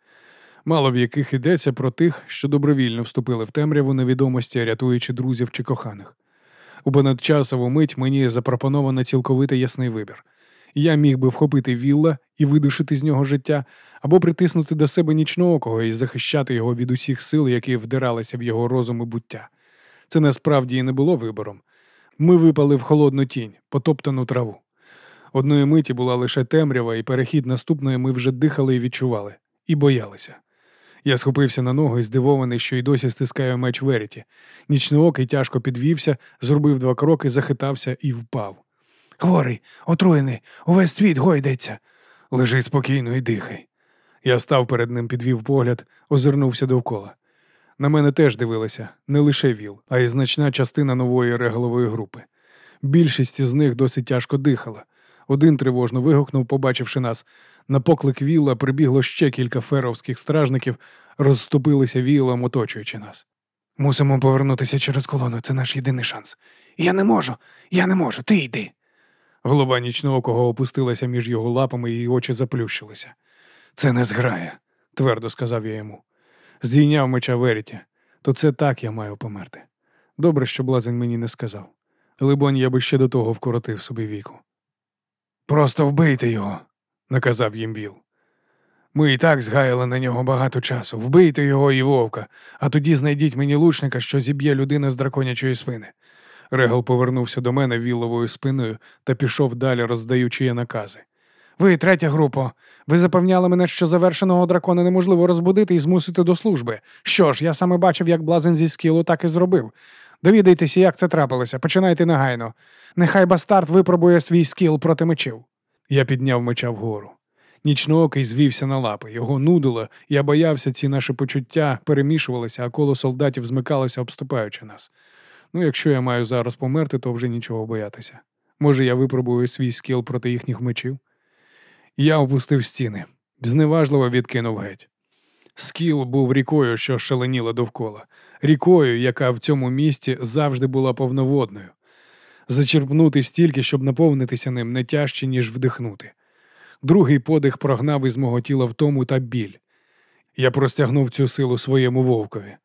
Мало в яких йдеться про тих, що добровільно вступили в темряву невідомості, рятуючи друзів чи коханих. У понадчасову мить мені запропоновано цілковито ясний вибір. Я міг би вхопити вілла і видушити з нього життя, або притиснути до себе нічноокого і захищати його від усіх сил, які вдиралися в його розум і буття. Це насправді і не було вибором. Ми випали в холодну тінь, потоптану траву. Одної миті була лише темрява, і перехід наступної ми вже дихали і відчували, і боялися. Я схопився на ногу і здивований, що й досі стискаю меч Веріті. Нічноокий тяжко підвівся, зробив два кроки, захитався і впав. Хворий, отруєний, увесь світ гойдається. Лежи спокійно і дихай. Я став перед ним, підвів погляд, озирнувся довкола. На мене теж дивилися не лише ВІЛ, а й значна частина нової реголової групи. Більшість з них досить тяжко дихала. Один тривожно вигукнув, побачивши нас. На поклик вілла прибігло ще кілька феровських стражників, розступилися вілом, оточуючи нас. Мусимо повернутися через колону, це наш єдиний шанс. Я не можу, я не можу, ти йди. Голова нічноокого опустилася між його лапами, і очі заплющилися. Це не зграє, твердо сказав я йому. Здійняв меча Веріті, то це так я маю померти. Добре, що блазень мені не сказав. Либонь, я би ще до того вкоротив собі віку. Просто вбийте його, наказав їм Біл. Ми і так згаяли на нього багато часу. Вбийте його і вовка, а тоді знайдіть мені лучника, що зіб'є людину з драконячої спини. Регал повернувся до мене віловою спиною та пішов далі, роздаючи я накази. Ви, третя група, ви запевняли мене, що завершеного дракона неможливо розбудити і змусити до служби. Що ж, я саме бачив, як блазен зі скілу так і зробив. Довідайтеся, як це трапилося. Починайте негайно. Нехай бастард випробує свій скіл проти мечів. Я підняв меча вгору. Нічноокий звівся на лапи, його нудило, я боявся, ці наші почуття перемішувалися, а коло солдатів змикалося, обступаючи нас. Ну, якщо я маю зараз померти, то вже нічого боятися. Може, я випробую свій скіл проти їхніх мечів? Я опустив стіни, зневажливо відкинув геть. Скіл був рікою, що шаленіла довкола, рікою, яка в цьому місті завжди була повноводною. Зачерпнути стільки, щоб наповнитися ним, не тяжче, ніж вдихнути. Другий подих прогнав із мого тіла втому та біль. Я простягнув цю силу своєму вовкові.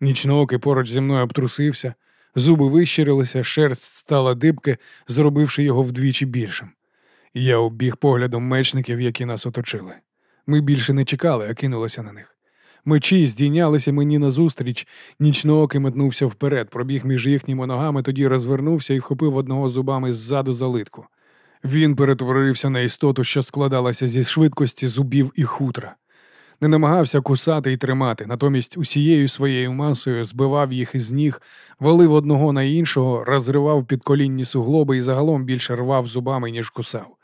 Нічноокий поруч зі мною обтрусився, зуби вищирилися, шерсть стала дибки, зробивши його вдвічі більшим. Я обіг поглядом мечників, які нас оточили. Ми більше не чекали, а кинулися на них. Мечі здійнялися мені назустріч, нічноокий метнувся вперед, пробіг між їхніми ногами, тоді розвернувся і вхопив одного зубами ззаду за литку. Він перетворився на істоту, що складалася зі швидкості зубів і хутра. Не намагався кусати і тримати, натомість усією своєю масою збивав їх із ніг, валив одного на іншого, розривав підколінні суглоби і загалом більше рвав зубами, ніж кусав.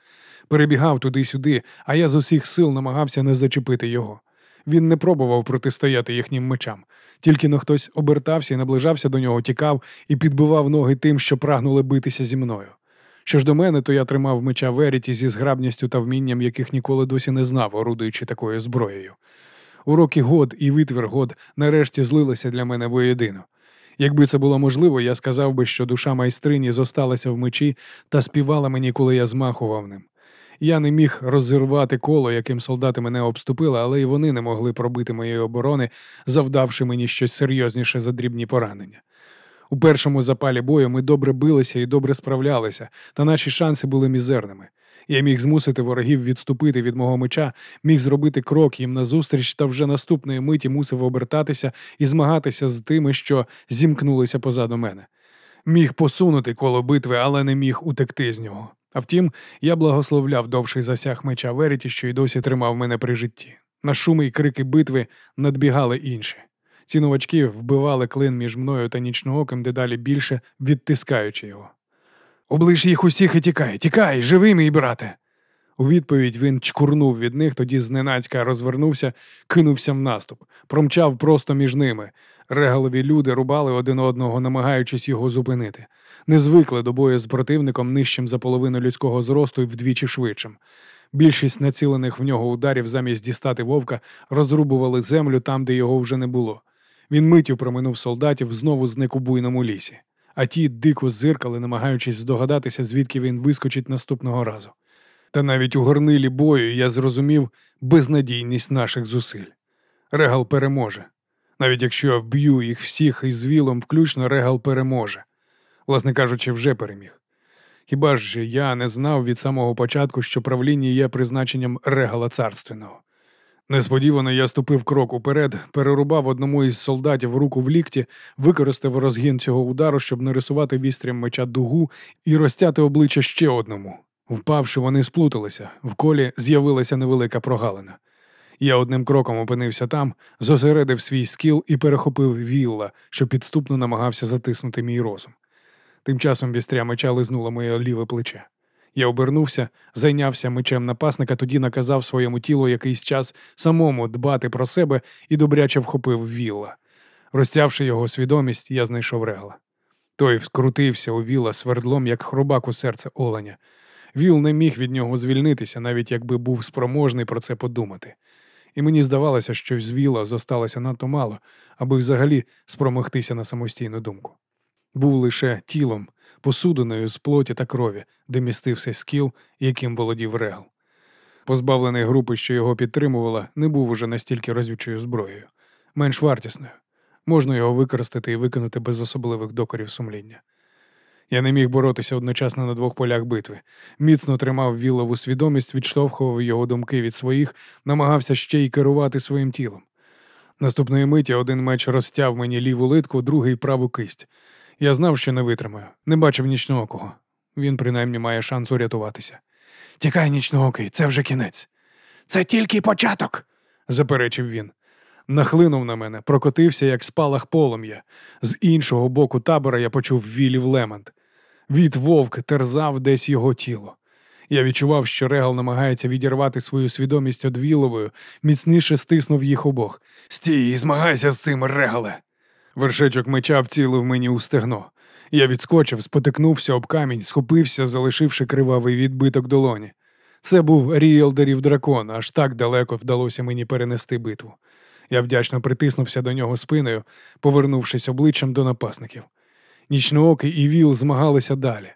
Перебігав туди-сюди, а я з усіх сил намагався не зачепити його. Він не пробував протистояти їхнім мечам, тільки но хтось обертався і наближався до нього, тікав і підбивав ноги тим, що прагнули битися зі мною. Що ж до мене, то я тримав меча Веріті зі зграбністю та вмінням, яких ніколи досі не знав, орудуючи такою зброєю. Уроки год і витвір год нарешті злилися для мене воєдино. Якби це було можливо, я сказав би, що душа майстрині зосталася в мечі та співала мені, коли я змахував ним. Я не міг розірвати коло, яким солдати мене обступили, але й вони не могли пробити моєї оборони, завдавши мені щось серйозніше за дрібні поранення. У першому запалі бою ми добре билися і добре справлялися, та наші шанси були мізерними. Я міг змусити ворогів відступити від мого меча, міг зробити крок їм назустріч, та вже наступної миті мусив обертатися і змагатися з тими, що зімкнулися позаду мене. Міг посунути коло битви, але не міг утекти з нього. А втім, я благословляв довший засяг меча Веріті, що й досі тримав мене при житті. На шуми й крики битви надбігали інші. Ці новачки вбивали клин між мною та нічнооким дедалі більше, відтискаючи його. Оближ їх усіх і тікай, тікай, живий мій брате. У відповідь він чкурнув від них, тоді зненацька розвернувся, кинувся в наступ, промчав просто між ними. Регалові люди рубали один одного, намагаючись його зупинити. Не звикли до бою з противником нижчим за половину людського зросту і вдвічі швидшим. Більшість націлених в нього ударів замість дістати вовка розрубували землю там, де його вже не було. Він миттю проминув солдатів, знову зник у буйному лісі, а ті дико зиркали, намагаючись здогадатися, звідки він вискочить наступного разу. Та навіть у горнилі бою я зрозумів безнадійність наших зусиль. Регал переможе. Навіть якщо я вб'ю їх всіх із вілом, включно Регал переможе. Власне кажучи, вже переміг. Хіба ж я не знав від самого початку, що правління є призначенням регала царственного. Несподівано я ступив крок уперед, перерубав одному із солдатів руку в лікті, використав розгін цього удару, щоб нарисувати вістрям меча дугу і розтяти обличчя ще одному. Впавши, вони сплуталися, в колі з'явилася невелика прогалина. Я одним кроком опинився там, зосередив свій скіл і перехопив вілла, що підступно намагався затиснути мій розум. Тим часом вістря меча лизнула моє ліве плече. Я обернувся, зайнявся мечем напасника, тоді наказав своєму тілу якийсь час самому дбати про себе і добряче вхопив вілла. Розтявши його свідомість, я знайшов регла. Той вкрутився у віла свердлом, як хробак у серце оленя. Віл не міг від нього звільнитися, навіть якби був спроможний про це подумати. І мені здавалося, що з Віла зосталося надто мало, аби взагалі спромогтися на самостійну думку. Був лише тілом, посудиною з плоті та крові, де містився скіл, яким володів Регл. Позбавлений групи, що його підтримувала, не був уже настільки розвідчою зброєю, менш вартісною. Можна його використати і виконати без особливих докорів сумління. Я не міг боротися одночасно на двох полях битви. Міцно тримав вілову свідомість, відштовхував його думки від своїх, намагався ще й керувати своїм тілом. Наступної миті один меч розтяв мені ліву литку, другий праву кисть. Я знав, що не витримаю, не бачив нічного. Він принаймні має шанс урятуватися. Тікай, нічноокий, це вже кінець. Це тільки початок, заперечив він. Нахлинув на мене, прокотився, як спалах полум'я. З іншого боку табора я почув вілів лемент. Від вовк терзав десь його тіло. Я відчував, що Регал намагається відірвати свою свідомість від Віловою, міцніше стиснув їх обох. Стій, і змагайся з цим, Регале. Вершечок меча вцілив мені у стегно. Я відскочив, спотикнувся об камінь, схопився, залишивши кривавий відбиток долоні. Це був ріелдерів дракон, аж так далеко вдалося мені перенести битву. Я вдячно притиснувся до нього спиною, повернувшись обличчям до напасників. Нічноокий і Віл змагалися далі.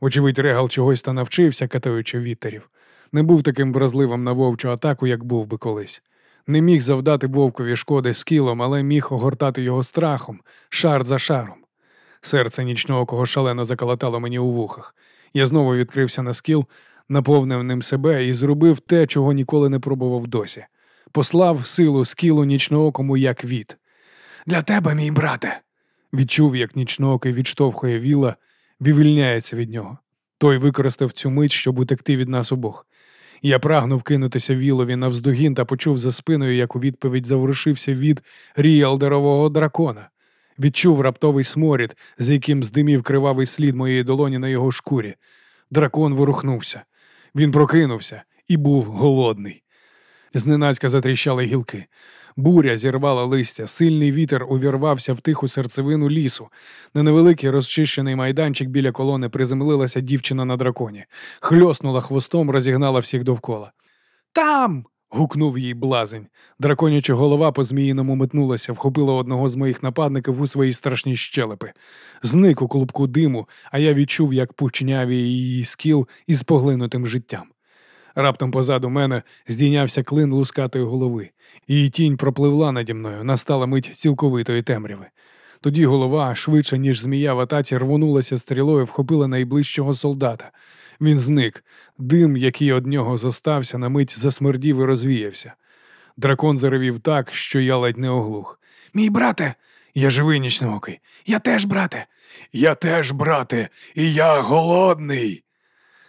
Вочевидь, Регал чогось та навчився, катаючи вітерів. Не був таким вразливим на вовчу атаку, як був би колись. Не міг завдати вовкові шкоди скілом, але міг огортати його страхом, шар за шаром. Серце нічноокого шалено заколотало мені у вухах. Я знову відкрився на скіл, наповнив ним себе і зробив те, чого ніколи не пробував досі. Послав силу скілу нічноокому як від. Для тебе, мій брате. Відчув, як нічноокий відштовхує віла, вивільняється від нього. Той використав цю мить, щоб утекти від нас обох. Я прагнув кинутися вілові навздогін та почув за спиною, як у відповідь заворушився від ріалдерового дракона. Відчув раптовий сморід, з яким здимів кривавий слід моєї долоні на його шкурі. Дракон ворухнувся. Він прокинувся і був голодний. Зненацька затріщали гілки. Буря зірвала листя, сильний вітер увірвався в тиху серцевину лісу. На невеликий розчищений майданчик біля колони приземлилася дівчина на драконі, хльоснула хвостом, розігнала всіх довкола. Там. гукнув їй блазень. Драконяча голова по зміїному метнулася, вхопила одного з моїх нападників у свої страшні щелепи. Зник у клубку диму, а я відчув, як пучняві її скіл із поглинутим життям. Раптом позаду мене здійнявся клин лускатої голови. Її тінь пропливла наді мною, настала мить цілковитої темряви. Тоді голова, швидше, ніж змія в атаці, рвонулася стрілою, вхопила найближчого солдата. Він зник. Дим, який од нього зостався, на мить засмердів і розвіявся. Дракон заревів так, що я ледь не оглух. Мій брате, я живий нічноокий. Я теж, брате. Я теж, брате, і я голодний.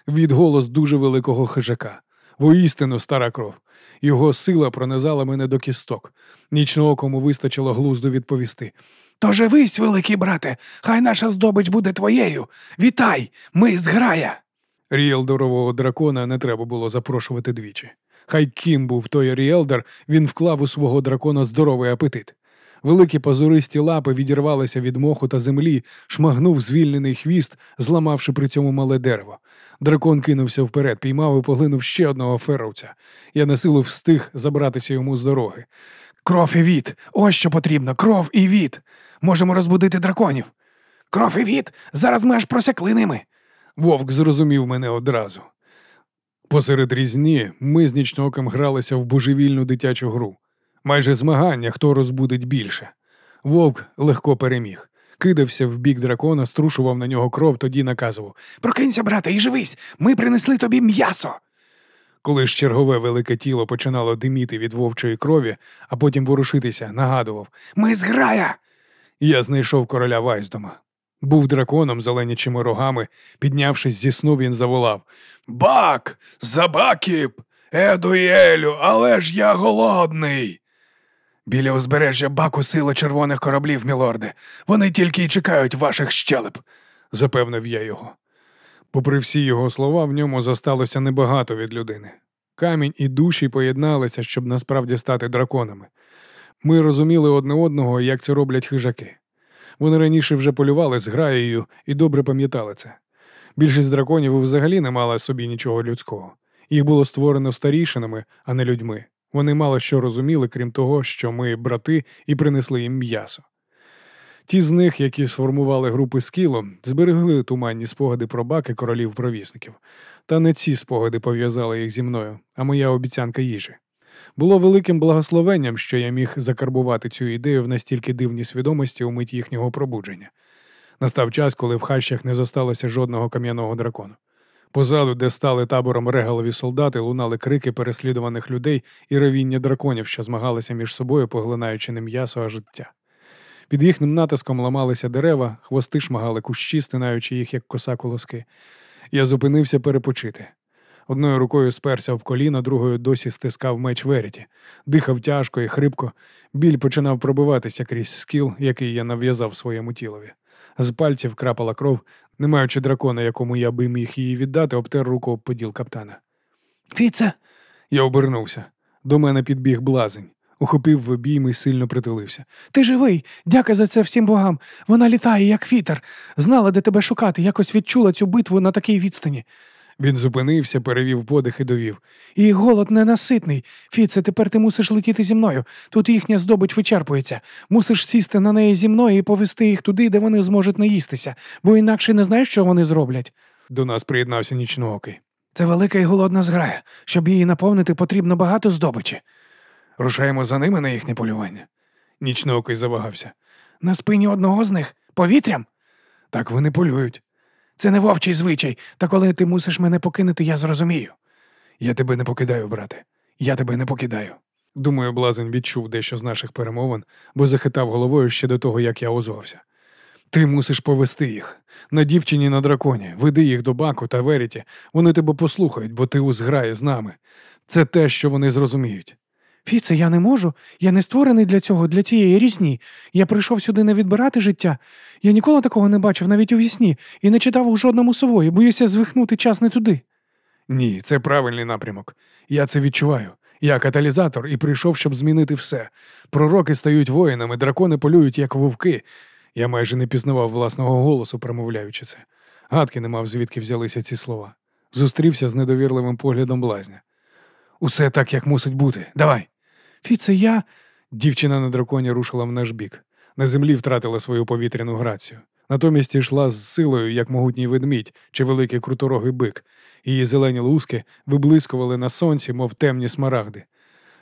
Від голос дуже великого хижака. Воістину стара кров. Його сила пронизала мене до кісток. Нічноокому вистачило глузду відповісти. То живись, великий брате, хай наша здобич буде твоєю. Вітай, ми зграя. Ріелдорового дракона не треба було запрошувати двічі. Хай ким був той ріелдер, він вклав у свого дракона здоровий апетит. Великі пазуристі лапи відірвалися від моху та землі, шмагнув звільнений хвіст, зламавши при цьому мале дерево. Дракон кинувся вперед, піймав і поглинув ще одного феровця. Я на силу встиг забратися йому з дороги. Кров і від. Ось що потрібно. Кров і від. Можемо розбудити драконів. Кров і від. Зараз ми аж просякли ними. Вовк зрозумів мене одразу. Посеред різні ми з нічноком гралися в божевільну дитячу гру. Майже змагання, хто розбудить більше. Вовк легко переміг. Кидався в бік дракона, струшував на нього кров, тоді наказував Прокинься, брате, і живись, ми принесли тобі м'ясо. Коли ж чергове велике тіло починало диміти від вовчої крові, а потім ворушитися, нагадував Ми зграя. Я знайшов короля Вайздома. Був драконом, зеленячими рогами. Піднявшись зі сну, він заволав Бак! Забакіп! Еду і але ж я голодний. Біля узбережжя баку сила червоних кораблів, мілорде. Вони тільки й чекають ваших щелеп, запевнив я його. Попри всі його слова, в ньому зосталося небагато від людини. Камінь і душі поєдналися, щоб насправді стати драконами. Ми розуміли одне одного, як це роблять хижаки. Вони раніше вже полювали з граєю і добре пам'ятали це. Більшість драконів взагалі не мала собі нічого людського. Їх було створено старішинами, а не людьми. Вони мало що розуміли, крім того, що ми брати і принесли їм м'ясо. Ті з них, які сформували групи скіло, зберегли туманні спогади про баки королів провісників. Та не ці спогади пов'язали їх зі мною, а моя обіцянка їжі. Було великим благословенням, що я міг закарбувати цю ідею в настільки дивній свідомості у мить їхнього пробудження. Настав час, коли в хащах не зосталося жодного кам'яного дракону. Позаду, де стали табором регалові солдати, лунали крики переслідуваних людей і ревіння драконів, що змагалися між собою, поглинаючи не м'ясо, а життя. Під їхнім натиском ламалися дерева, хвости шмагали кущі, стинаючи їх, як коса колоски. Я зупинився перепочити. Одною рукою сперся в коліно, другою досі стискав меч Веріті, дихав тяжко і хрипко. Біль починав пробиватися крізь скіл, який я нав'язав своєму тілові. З пальців крапала кров, не маючи дракона, якому я би міг її віддати, обтер руку об поділ каптана. Фіце, Я обернувся. До мене підбіг блазень, ухопив в обійми і сильно притулився. ти живий. Дяка за це всім богам. Вона літає, як вітер. Знала, де тебе шукати, якось відчула цю битву на такій відстані. Він зупинився, перевів подих і довів. І голод ненаситний. Фіце, тепер ти мусиш летіти зі мною. Тут їхня здобич вичерпується. Мусиш сісти на неї зі мною і повести їх туди, де вони зможуть наїстися, бо інакше не знаєш, що вони зроблять. До нас приєднався нічноокий. Це велика і голодна зграя. Щоб її наповнити, потрібно багато здобичі. Рушаємо за ними на їхнє полювання. Нічноокий завагався. На спині одного з них повітрям. Так вони полюють. Це не вовчий звичай, та коли ти мусиш мене покинути, я зрозумію. Я тебе не покидаю, брате. Я тебе не покидаю. Думаю, блазень відчув дещо з наших перемовин, бо захитав головою ще до того, як я озвався. Ти мусиш повести їх. На дівчині на драконі, веди їх до баку та веріті. Вони тебе послухають, бо ти у зграї з нами. Це те, що вони зрозуміють. Фіце, я не можу. Я не створений для цього, для цієї рісні. Я прийшов сюди не відбирати життя. Я ніколи такого не бачив, навіть у вісні, і не читав у жодному сової, боюся звихнути час не туди. Ні, це правильний напрямок. Я це відчуваю. Я каталізатор і прийшов, щоб змінити все. Пророки стають воїнами, дракони полюють, як вовки. Я майже не пізнавав власного голосу, промовляючи це. Гадки не мав, звідки взялися ці слова. Зустрівся з недовірливим поглядом блазня. Усе так, як мусить бути. Давай. Фіце, я. Дівчина на драконі рушила в наш бік. На землі втратила свою повітряну грацію. Натомість йшла з силою, як могутній ведмідь чи великий круторогий бик. Її зелені луски виблискували на сонці, мов темні смарагди.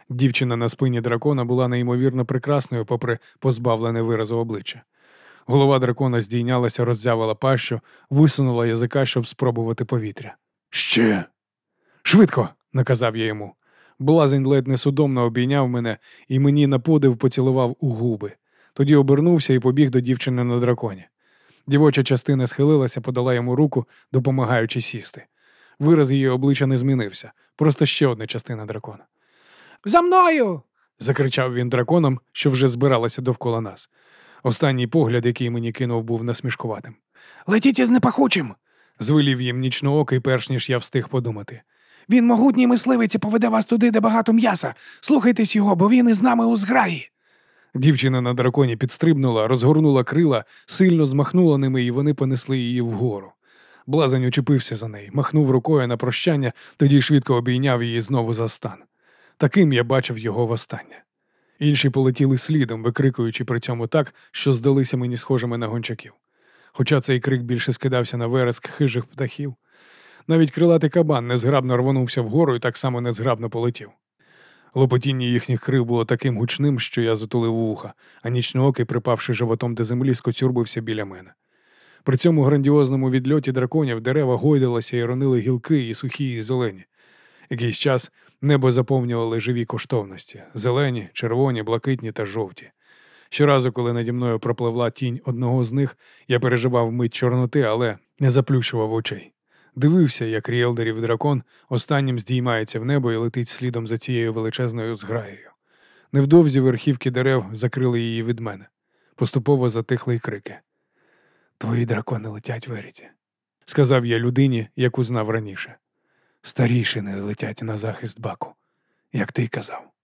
Дівчина на спині дракона була неймовірно прекрасною, попри позбавлене виразу обличчя. Голова дракона здійнялася, роззявила пащу, висунула язика, щоб спробувати повітря. Ще. Швидко, наказав я йому. Блазень ледь несудомно обійняв мене і мені на подив поцілував у губи. Тоді обернувся і побіг до дівчини на драконі. Дівоча частина схилилася, подала йому руку, допомагаючи сісти. Вираз її обличчя не змінився, просто ще одна частина дракона. За мною. закричав він драконом, що вже збиралася довкола нас. Останній погляд, який мені кинув, був насмішкуватим. Летіть із непахучим. Звелів їм нічноокий, перш ніж я встиг подумати. Він могутній мисливець і поведе вас туди, де багато м'яса. Слухайтесь його, бо він із нами у зграї. Дівчина на драконі підстрибнула, розгорнула крила, сильно змахнула ними, і вони понесли її вгору. Блазень учепився за неї, махнув рукою на прощання, тоді швидко обійняв її знову за стан. Таким я бачив його востаннє. Інші полетіли слідом, викрикуючи при цьому так, що здалися мені схожими на гончаків. Хоча цей крик більше скидався на вереск хижих птахів. Навіть крилатий кабан незграбно рвонувся вгору і так само незграбно полетів. Лопотіння їхніх крил було таким гучним, що я затулив вуха, а нічноокий, припавши животом до землі, скоцюрбився біля мене. При цьому грандіозному відльоті драконів дерева гойдалися і ронили гілки і сухі, і зелені. Якийсь час небо заповнювали живі коштовності зелені, червоні, блакитні та жовті. Щоразу, коли наді мною пропливла тінь одного з них, я переживав мить чорноти, але не заплющував очей. Дивився, як ріелдерів дракон останнім здіймається в небо і летить слідом за цією величезною зграєю. Невдовзі верхівки дерев закрили її від мене. Поступово затихли й крики. Твої дракони летять веріті, сказав я людині, яку знав раніше. Старішини летять на захист баку, як ти й казав.